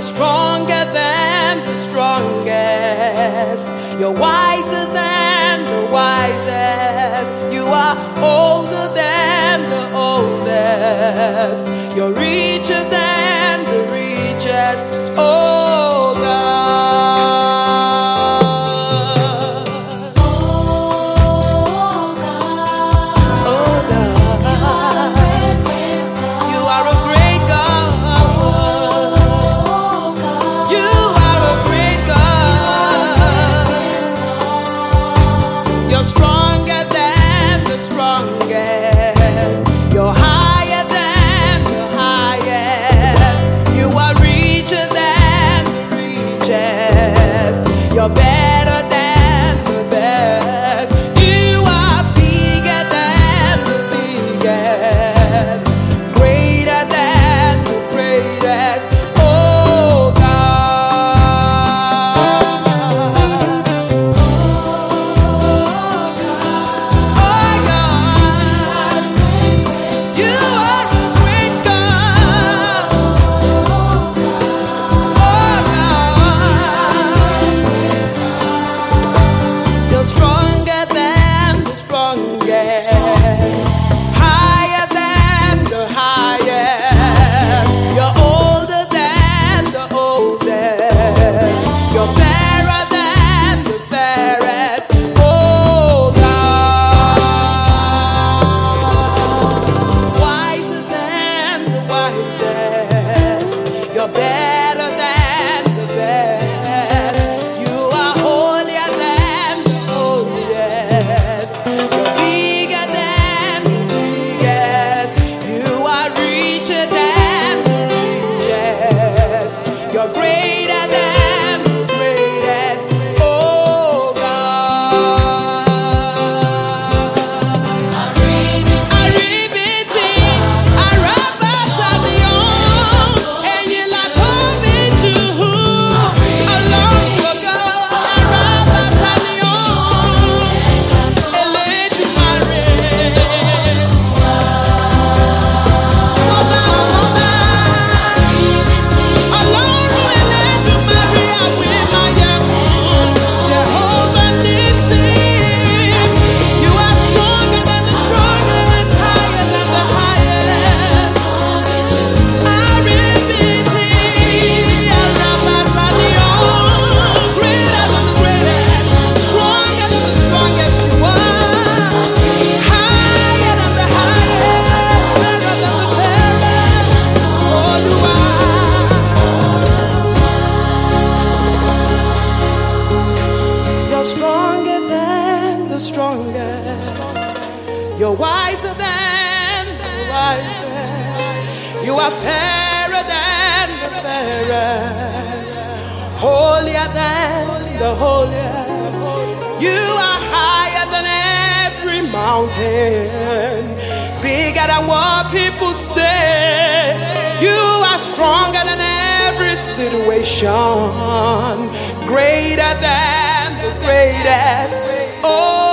You're stronger than the strongest. You're wiser than the wisest. You are older than the oldest. You're richer than greater than. strongest. You're wiser than the wisest. You are fairer than the fairest. Holier than the holiest. You are higher than every mountain. Bigger than what people say. You are stronger than every situation. Greater than the greatest. Oh.